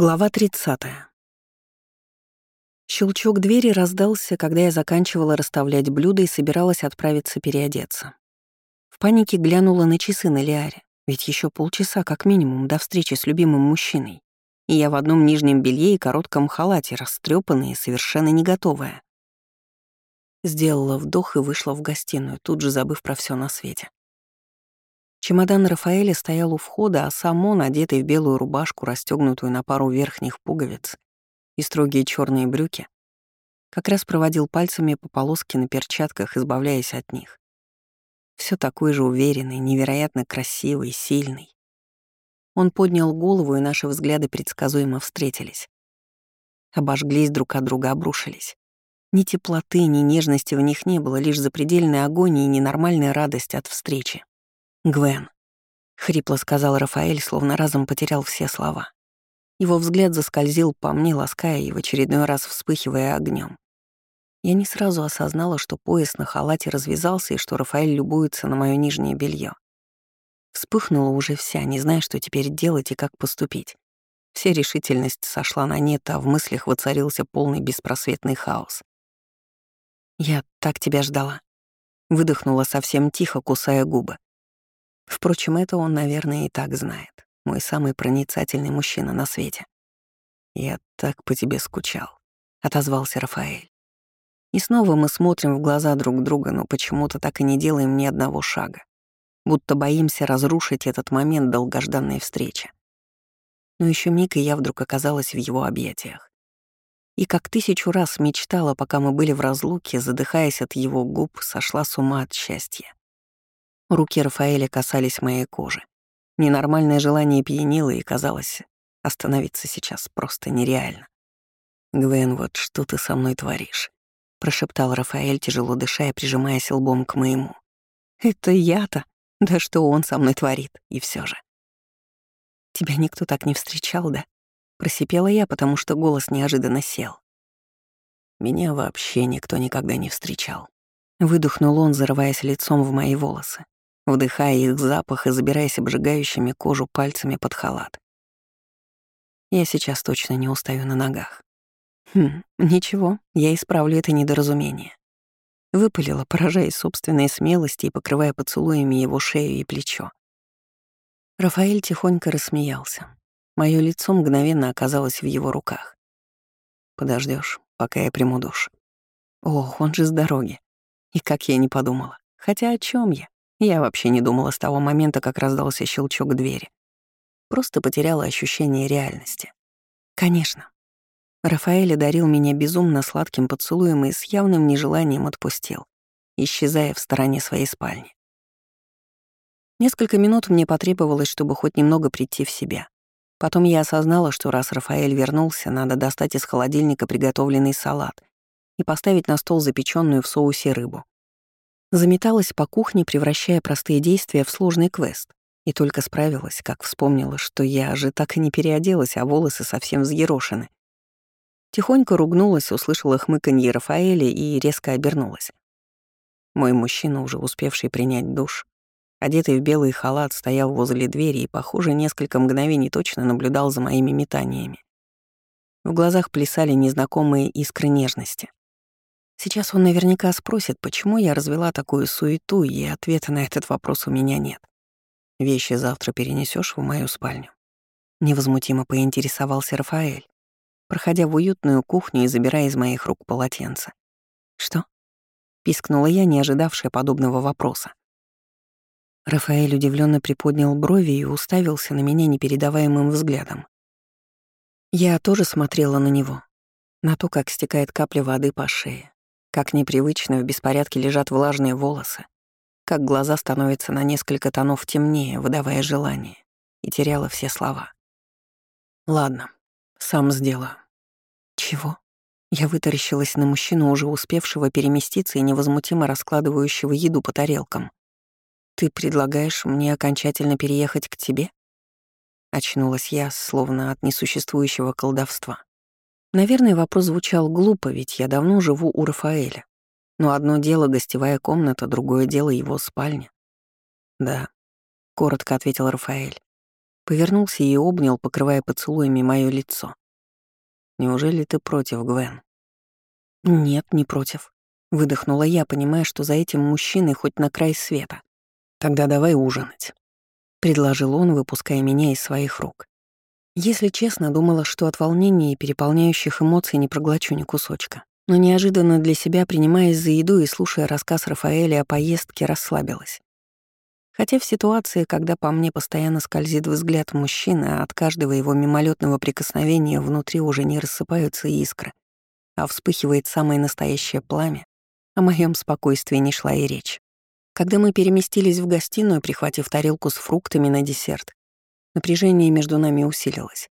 Глава 30. Щелчок двери раздался, когда я заканчивала расставлять блюда и собиралась отправиться переодеться. В панике глянула на часы на Лиаре, ведь еще полчаса как минимум до встречи с любимым мужчиной, и я в одном нижнем белье и коротком халате, растрепанная и совершенно не готовая. Сделала вдох и вышла в гостиную, тут же забыв про все на свете. Чемодан Рафаэля стоял у входа, а сам он, одетый в белую рубашку, расстегнутую на пару верхних пуговиц, и строгие черные брюки, как раз проводил пальцами по полоске на перчатках, избавляясь от них. Все такой же уверенный, невероятно красивый, сильный. Он поднял голову, и наши взгляды предсказуемо встретились. Обожглись друг от друга, обрушились. Ни теплоты, ни нежности в них не было, лишь запредельная агония и ненормальная радость от встречи. «Гвен», — хрипло сказал Рафаэль, словно разом потерял все слова. Его взгляд заскользил по мне, лаская и в очередной раз вспыхивая огнем. Я не сразу осознала, что пояс на халате развязался и что Рафаэль любуется на мое нижнее белье. Вспыхнула уже вся, не зная, что теперь делать и как поступить. Вся решительность сошла на нет, а в мыслях воцарился полный беспросветный хаос. «Я так тебя ждала», — выдохнула совсем тихо, кусая губы. Впрочем, это он, наверное, и так знает. Мой самый проницательный мужчина на свете. «Я так по тебе скучал», — отозвался Рафаэль. И снова мы смотрим в глаза друг друга, но почему-то так и не делаем ни одного шага. Будто боимся разрушить этот момент долгожданной встречи. Но еще миг, и я вдруг оказалась в его объятиях. И как тысячу раз мечтала, пока мы были в разлуке, задыхаясь от его губ, сошла с ума от счастья. Руки Рафаэля касались моей кожи. Ненормальное желание пьянило, и казалось, остановиться сейчас просто нереально. «Гвен, вот что ты со мной творишь?» — прошептал Рафаэль, тяжело дыша и прижимаясь лбом к моему. «Это я-то? Да что он со мной творит? И все же». «Тебя никто так не встречал, да?» Просипела я, потому что голос неожиданно сел. Меня вообще никто никогда не встречал. Выдохнул он, зарываясь лицом в мои волосы вдыхая их запах и забираясь обжигающими кожу пальцами под халат. Я сейчас точно не устаю на ногах. Хм, ничего, я исправлю это недоразумение. Выпалила, поражаясь собственной смелости и покрывая поцелуями его шею и плечо. Рафаэль тихонько рассмеялся. Моё лицо мгновенно оказалось в его руках. Подождешь, пока я приму душ. Ох, он же с дороги. И как я не подумала. Хотя о чем я? Я вообще не думала с того момента, как раздался щелчок двери. Просто потеряла ощущение реальности. Конечно. Рафаэль одарил меня безумно сладким поцелуем и с явным нежеланием отпустил, исчезая в стороне своей спальни. Несколько минут мне потребовалось, чтобы хоть немного прийти в себя. Потом я осознала, что раз Рафаэль вернулся, надо достать из холодильника приготовленный салат и поставить на стол запеченную в соусе рыбу. Заметалась по кухне, превращая простые действия в сложный квест. И только справилась, как вспомнила, что я же так и не переоделась, а волосы совсем взъерошены. Тихонько ругнулась, услышала хмыканье Рафаэля и резко обернулась. Мой мужчина, уже успевший принять душ, одетый в белый халат, стоял возле двери и, похоже, несколько мгновений точно наблюдал за моими метаниями. В глазах плясали незнакомые искры нежности. Сейчас он наверняка спросит, почему я развела такую суету, и ответа на этот вопрос у меня нет. Вещи завтра перенесешь в мою спальню. Невозмутимо поинтересовался Рафаэль, проходя в уютную кухню и забирая из моих рук полотенце. «Что?» — пискнула я, не ожидавшая подобного вопроса. Рафаэль удивленно приподнял брови и уставился на меня непередаваемым взглядом. Я тоже смотрела на него, на то, как стекает капля воды по шее, как непривычно в беспорядке лежат влажные волосы, как глаза становятся на несколько тонов темнее, выдавая желание, и теряла все слова. «Ладно, сам сделаю». «Чего?» Я вытаращилась на мужчину, уже успевшего переместиться и невозмутимо раскладывающего еду по тарелкам. «Ты предлагаешь мне окончательно переехать к тебе?» Очнулась я, словно от несуществующего колдовства. Наверное, вопрос звучал глупо, ведь я давно живу у Рафаэля. Но одно дело гостевая комната, другое дело его спальня. «Да», — коротко ответил Рафаэль. Повернулся и обнял, покрывая поцелуями мое лицо. «Неужели ты против, Гвен?» «Нет, не против», — выдохнула я, понимая, что за этим мужчиной хоть на край света. «Тогда давай ужинать», — предложил он, выпуская меня из своих рук. Если честно, думала, что от волнения и переполняющих эмоций не проглочу ни кусочка. Но неожиданно для себя, принимаясь за еду и слушая рассказ Рафаэля о поездке, расслабилась. Хотя в ситуации, когда по мне постоянно скользит взгляд мужчины, а от каждого его мимолетного прикосновения внутри уже не рассыпаются искры, а вспыхивает самое настоящее пламя, о моем спокойствии не шла и речь. Когда мы переместились в гостиную, прихватив тарелку с фруктами на десерт, напряжение между нами усилилось.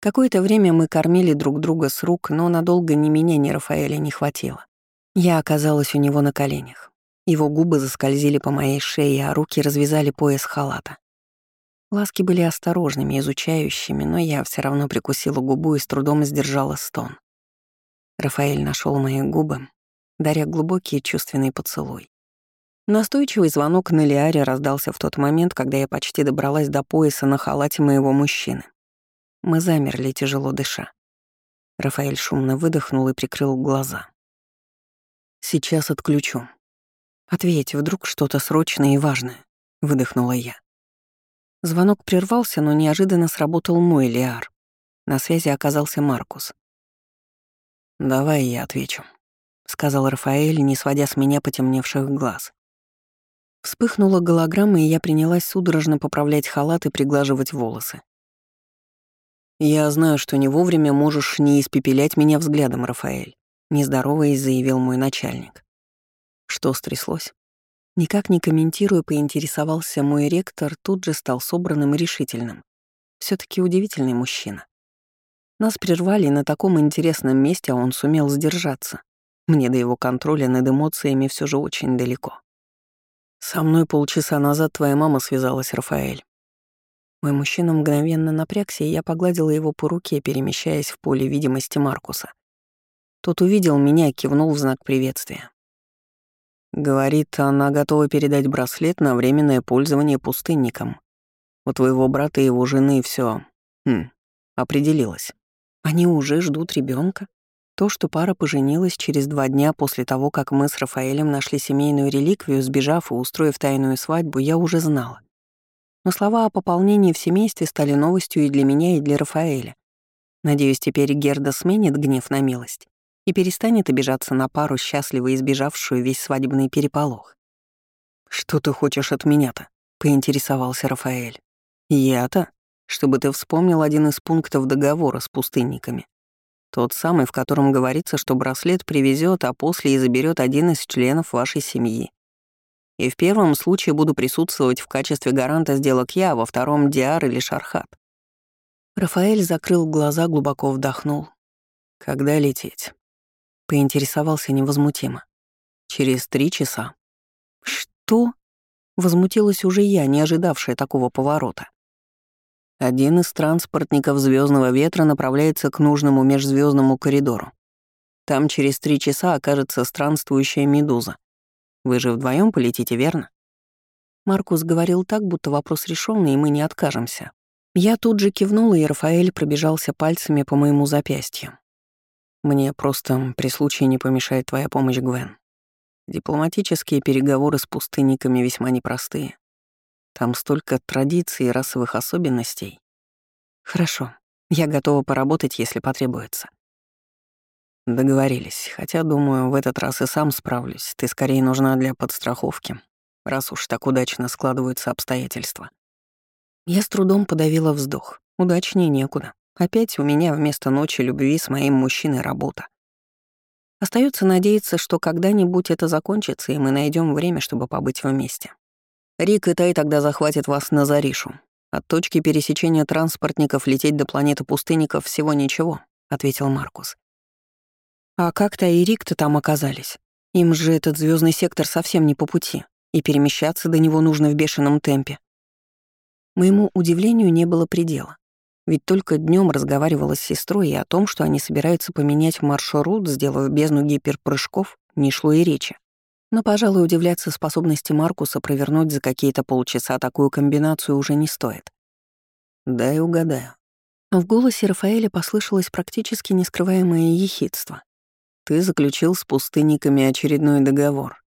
Какое-то время мы кормили друг друга с рук, но надолго ни меня, ни Рафаэля не хватило. Я оказалась у него на коленях. Его губы заскользили по моей шее, а руки развязали пояс халата. Ласки были осторожными, изучающими, но я все равно прикусила губу и с трудом сдержала стон. Рафаэль нашел мои губы, даря глубокий чувственный поцелуй. Настойчивый звонок на Лиаре раздался в тот момент, когда я почти добралась до пояса на халате моего мужчины. Мы замерли, тяжело дыша. Рафаэль шумно выдохнул и прикрыл глаза. «Сейчас отключу», «Ответь, вдруг что-то срочное и важное», — выдохнула я. Звонок прервался, но неожиданно сработал мой Лиар. На связи оказался Маркус. «Давай я отвечу», — сказал Рафаэль, не сводя с меня потемневших глаз. Вспыхнула голограмма, и я принялась судорожно поправлять халат и приглаживать волосы. «Я знаю, что не вовремя можешь не испепелять меня взглядом, Рафаэль», — нездороваясь, заявил мой начальник. Что стряслось? Никак не комментируя, поинтересовался мой ректор, тут же стал собранным и решительным. все таки удивительный мужчина. Нас прервали на таком интересном месте, а он сумел сдержаться. Мне до его контроля над эмоциями все же очень далеко. «Со мной полчаса назад твоя мама связалась, Рафаэль». Мой мужчина мгновенно напрягся, и я погладила его по руке, перемещаясь в поле видимости Маркуса. Тот увидел меня и кивнул в знак приветствия. Говорит, она готова передать браслет на временное пользование пустынникам. У твоего брата и его жены все, хм, определилось. Они уже ждут ребенка. То, что пара поженилась через два дня после того, как мы с Рафаэлем нашли семейную реликвию, сбежав и устроив тайную свадьбу, я уже знала. Но слова о пополнении в семействе стали новостью и для меня, и для Рафаэля. Надеюсь, теперь Герда сменит гнев на милость и перестанет обижаться на пару, счастливо избежавшую весь свадебный переполох. «Что ты хочешь от меня-то?» — поинтересовался Рафаэль. «Я-то? Чтобы ты вспомнил один из пунктов договора с пустынниками. Тот самый, в котором говорится, что браслет привезет, а после и заберет один из членов вашей семьи. И в первом случае буду присутствовать в качестве гаранта сделок я, а во втором — Диар или Шархат». Рафаэль закрыл глаза, глубоко вдохнул. «Когда лететь?» Поинтересовался невозмутимо. «Через три часа». «Что?» Возмутилась уже я, не ожидавшая такого поворота. Один из транспортников звездного ветра направляется к нужному межзвездному коридору. Там через три часа окажется странствующая медуза. Вы же вдвоем полетите, верно? Маркус говорил так, будто вопрос решенный, и мы не откажемся. Я тут же кивнула, и Рафаэль пробежался пальцами по моему запястью. Мне просто при случае не помешает твоя помощь, Гвен. Дипломатические переговоры с пустынниками весьма непростые. Там столько традиций и расовых особенностей. Хорошо, я готова поработать, если потребуется. Договорились, хотя, думаю, в этот раз и сам справлюсь. Ты скорее нужна для подстраховки, раз уж так удачно складываются обстоятельства. Я с трудом подавила вздох. Удачнее некуда. Опять у меня вместо ночи любви с моим мужчиной работа. Остается надеяться, что когда-нибудь это закончится, и мы найдем время, чтобы побыть вместе. Рик и Тай тогда захватят вас на Заришу. От точки пересечения транспортников лететь до планеты пустынников всего ничего, ответил Маркус. А как Тай и Рик-то там оказались? Им же этот звездный сектор совсем не по пути, и перемещаться до него нужно в бешеном темпе. Моему удивлению не было предела. Ведь только днем разговаривала с сестрой и о том, что они собираются поменять маршрут, сделав бездну гиперпрыжков, не шло и речи. Но, пожалуй, удивляться способности Маркуса провернуть за какие-то полчаса такую комбинацию уже не стоит. «Дай угадаю». В голосе Рафаэля послышалось практически нескрываемое ехидство. «Ты заключил с пустынниками очередной договор,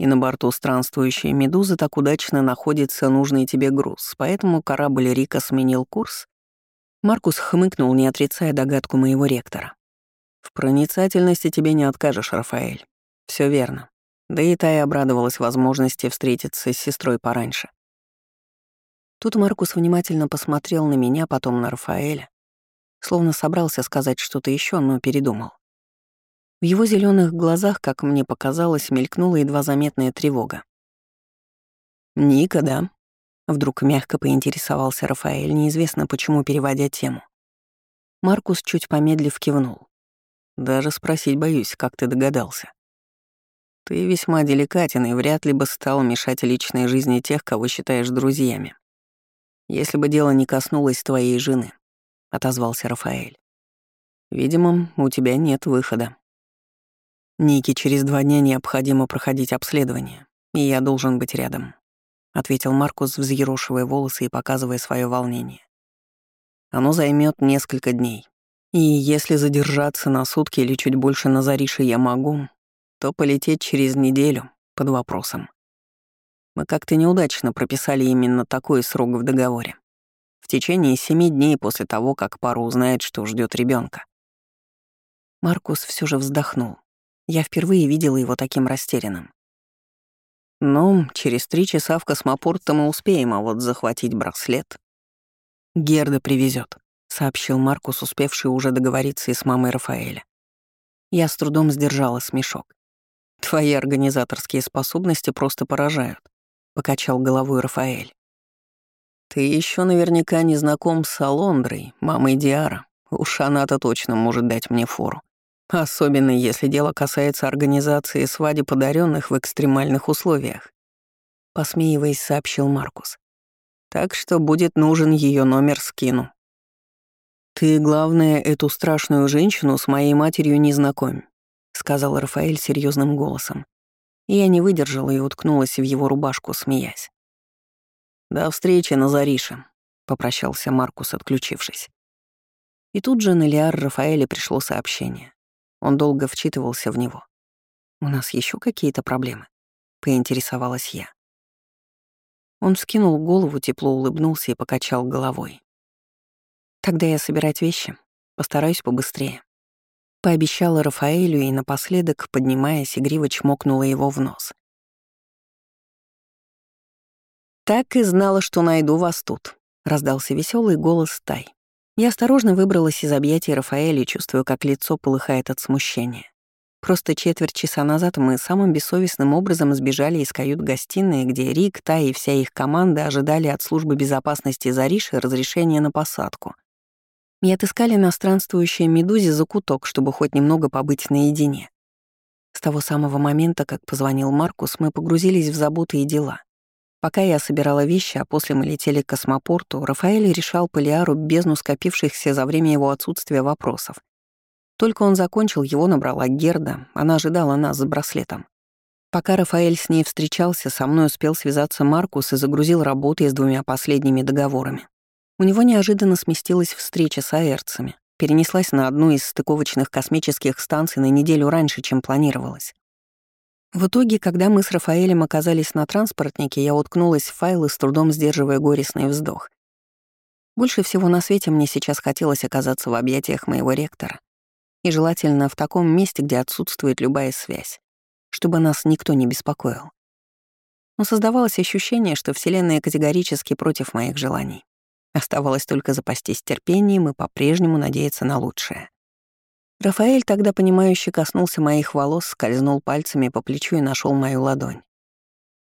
и на борту странствующей «Медузы» так удачно находится нужный тебе груз, поэтому корабль Рика сменил курс?» Маркус хмыкнул, не отрицая догадку моего ректора. «В проницательности тебе не откажешь, Рафаэль. Все верно. Да и та и обрадовалась возможности встретиться с сестрой пораньше. Тут Маркус внимательно посмотрел на меня, потом на Рафаэля, словно собрался сказать что-то еще, но передумал. В его зеленых глазах, как мне показалось, мелькнула едва заметная тревога. «Ника, да?» Вдруг мягко поинтересовался Рафаэль, неизвестно почему переводя тему. Маркус чуть помедлив кивнул. «Даже спросить боюсь, как ты догадался?» Ты весьма деликатен и вряд ли бы стал мешать личной жизни тех, кого считаешь друзьями. Если бы дело не коснулось твоей жены, — отозвался Рафаэль. Видимо, у тебя нет выхода. Нике через два дня необходимо проходить обследование, и я должен быть рядом, — ответил Маркус, взъерошивая волосы и показывая свое волнение. Оно займет несколько дней. И если задержаться на сутки или чуть больше на Зарише я могу, то полететь через неделю под вопросом. Мы как-то неудачно прописали именно такой срок в договоре. В течение семи дней после того, как пара узнает, что ждет ребенка. Маркус все же вздохнул. Я впервые видела его таким растерянным. Ну, через три часа в космопорт-то мы успеем, а вот захватить браслет... Герда привезет, сообщил Маркус, успевший уже договориться и с мамой Рафаэля. Я с трудом сдержала смешок. Твои организаторские способности просто поражают, покачал головой Рафаэль. Ты еще наверняка не знаком с Алондрой, мамой Диара. Уж она-то точно может дать мне фору. Особенно если дело касается организации свадеб подаренных в экстремальных условиях. Посмеиваясь, сообщил Маркус. Так что будет нужен ее номер скину. Ты, главное, эту страшную женщину с моей матерью не знакомь. — сказал Рафаэль серьезным голосом. И я не выдержала и уткнулась в его рубашку, смеясь. «До встречи на Зарише», — попрощался Маркус, отключившись. И тут же на Лиар Рафаэле пришло сообщение. Он долго вчитывался в него. «У нас еще какие-то проблемы?» — поинтересовалась я. Он вскинул голову, тепло улыбнулся и покачал головой. «Тогда я собирать вещи. Постараюсь побыстрее». Пообещала Рафаэлю и напоследок, поднимаясь, игриво чмокнула его в нос. «Так и знала, что найду вас тут», — раздался веселый голос Тай. Я осторожно выбралась из объятий Рафаэля, чувствуя, как лицо полыхает от смущения. Просто четверть часа назад мы самым бессовестным образом сбежали из кают-гостиной, где Рик, Тай и вся их команда ожидали от службы безопасности Зариши разрешения на посадку — и отыскали на странствующей медузе закуток, чтобы хоть немного побыть наедине. С того самого момента, как позвонил Маркус, мы погрузились в заботы и дела. Пока я собирала вещи, а после мы летели к космопорту, Рафаэль решал Полиару бездну скопившихся за время его отсутствия вопросов. Только он закончил, его набрала Герда, она ожидала нас с браслетом. Пока Рафаэль с ней встречался, со мной успел связаться Маркус и загрузил работы с двумя последними договорами. У него неожиданно сместилась встреча с аэрцами, перенеслась на одну из стыковочных космических станций на неделю раньше, чем планировалось. В итоге, когда мы с Рафаэлем оказались на транспортнике, я уткнулась в файлы, с трудом сдерживая горестный вздох. Больше всего на свете мне сейчас хотелось оказаться в объятиях моего ректора. И желательно в таком месте, где отсутствует любая связь, чтобы нас никто не беспокоил. Но создавалось ощущение, что Вселенная категорически против моих желаний. Оставалось только запастись терпением и по-прежнему надеяться на лучшее. Рафаэль тогда понимающе коснулся моих волос, скользнул пальцами по плечу и нашел мою ладонь.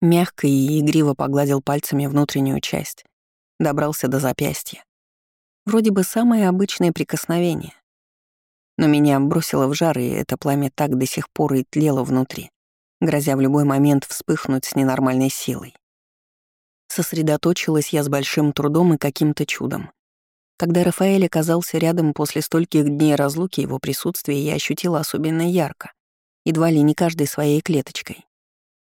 Мягко и игриво погладил пальцами внутреннюю часть, добрался до запястья. Вроде бы самое обычное прикосновение. Но меня бросило в жар, и это пламя так до сих пор и тлело внутри, грозя в любой момент вспыхнуть с ненормальной силой. Сосредоточилась я с большим трудом и каким-то чудом. Когда Рафаэль оказался рядом после стольких дней разлуки, его присутствие я ощутила особенно ярко, едва ли не каждой своей клеточкой.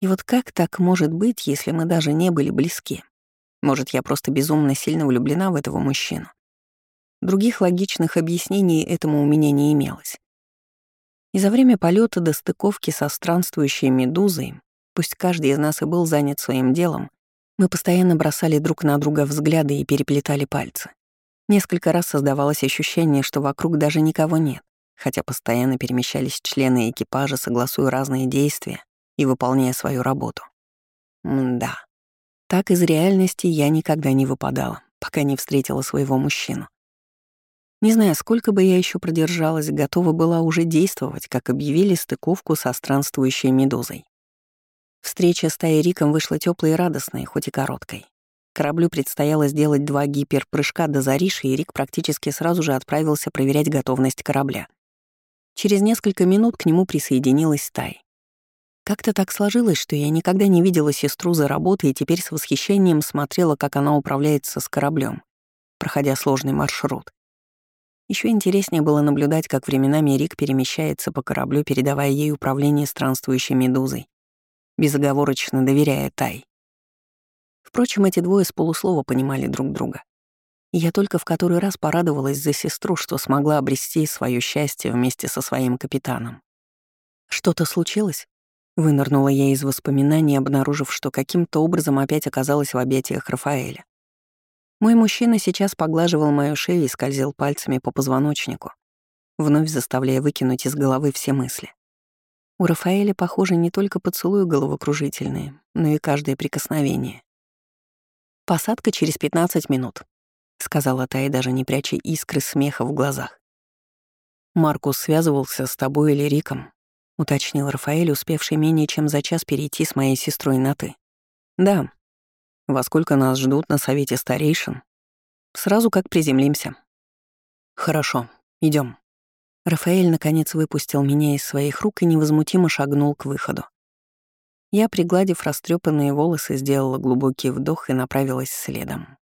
И вот как так может быть, если мы даже не были близки? Может, я просто безумно сильно влюблена в этого мужчину. Других логичных объяснений этому у меня не имелось. И за время полета до стыковки со странствующей медузой, пусть каждый из нас и был занят своим делом, мы постоянно бросали друг на друга взгляды и переплетали пальцы. Несколько раз создавалось ощущение, что вокруг даже никого нет, хотя постоянно перемещались члены экипажа, согласуя разные действия и выполняя свою работу. Да. Так из реальности я никогда не выпадала, пока не встретила своего мужчину. Не знаю, сколько бы я еще продержалась, готова была уже действовать, как объявили стыковку со странствующей медузой. Встреча с Тайриком вышла теплой и радостной, хоть и короткой. Кораблю предстояло сделать два гиперпрыжка до Зариши, и Рик практически сразу же отправился проверять готовность корабля. Через несколько минут к нему присоединилась Тай. Как-то так сложилось, что я никогда не видела сестру за работой и теперь с восхищением смотрела, как она управляется с кораблем, проходя сложный маршрут. Еще интереснее было наблюдать, как временами Рик перемещается по кораблю, передавая ей управление странствующей медузой, безоговорочно доверяя Тай. Впрочем, эти двое с полуслова понимали друг друга. Я только в который раз порадовалась за сестру, что смогла обрести свое счастье вместе со своим капитаном. «Что-то случилось?» Вынырнула я из воспоминаний, обнаружив, что каким-то образом опять оказалась в объятиях Рафаэля. Мой мужчина сейчас поглаживал мою шею и скользил пальцами по позвоночнику, вновь заставляя выкинуть из головы все мысли. У Рафаэля, похоже, не только поцелуи головокружительные, но и каждое прикосновение. «Посадка через 15 минут», — сказала Тай, даже не пряча искры смеха в глазах. «Маркус связывался с тобой или Риком?» — уточнил Рафаэль, успевший менее чем за час перейти с моей сестрой на «ты». «Да. Во сколько нас ждут на совете старейшин?» «Сразу как приземлимся». «Хорошо, идем. Рафаэль наконец выпустил меня из своих рук и невозмутимо шагнул к выходу. Я, пригладив растрепанные волосы, сделала глубокий вдох и направилась следом.